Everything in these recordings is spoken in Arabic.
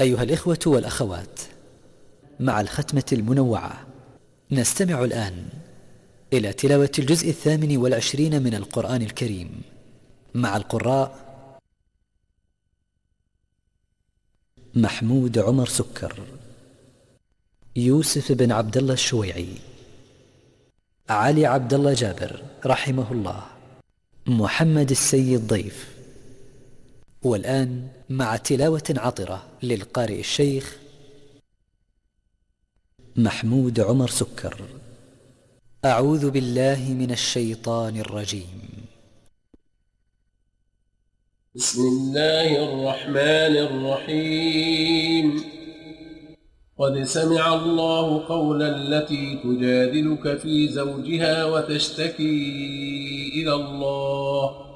أيها الإخوة والأخوات مع الختمة المنوعة نستمع الآن إلى تلاوة الجزء الثامن والعشرين من القرآن الكريم مع القراء محمود عمر سكر يوسف بن عبد الله الشويعي علي عبد الله جابر رحمه الله محمد السيد ضيف. والآن مع تلاوة عطرة للقارئ الشيخ محمود عمر سكر. أعوذ بالله من الشيطان الرجيم. بسم الله الرحمن الرحيم. قد سمع الله قولا التي تجادلك في زوجها وتشتكي إلى الله.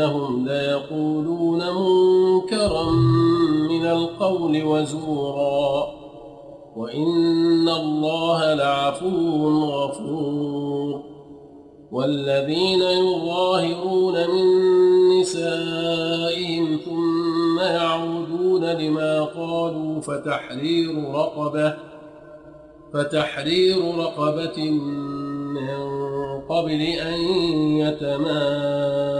إنهم ليقولون منكرا من القول وزورا. وإن الله لعفو غفور. والذين يظاهرون من نسائهم ثم يعودون لما قالوا فتحرير رقبة فتحرير رقبة من قبل أن يتمام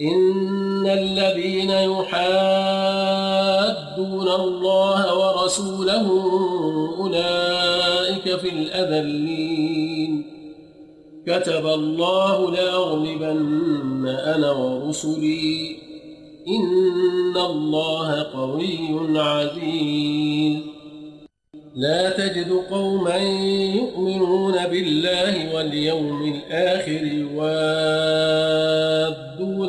إن الذين يحادون الله ورسوله أولئك في الأذلين. كتب الله لا أغلبن أنا ورسلي. إن الله قوي عزيز. لا تجد قوما يؤمنون بالله واليوم الآخر يواب.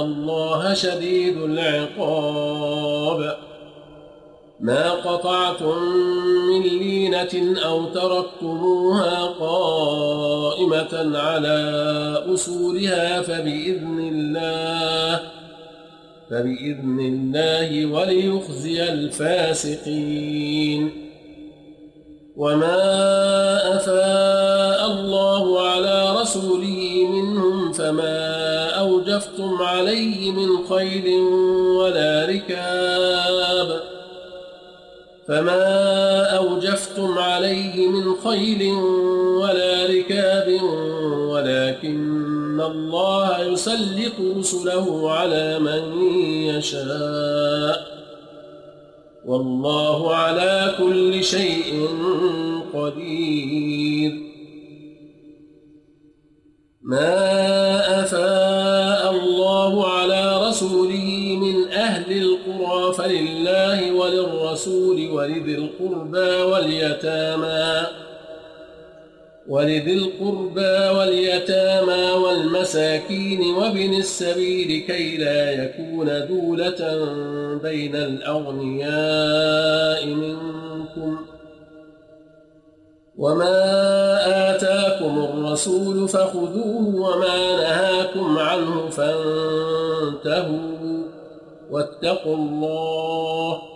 الله شديد العقاب ما قطعتم من لينة أو تركتموها قائمة على أصولها فبإذن الله فبإذن الله وليخزي الفاسقين وما أفاء الله على رسوله منهم فما أفاء خلفتم عليه من قيد ولا ركاب فما أوجفتم عليه من خيل ولا ركاب ولكن الله يسلط رسله على من يشاء والله على كل شيء قدير ما الرسول ولذي القربى واليتامى ولذي القربى واليتامى والمساكين وابن السبيل كي لا يكون دولة بين الأغنياء منكم وما آتاكم الرسول فخذوه وما نهاكم عنه فانتهوا واتقوا الله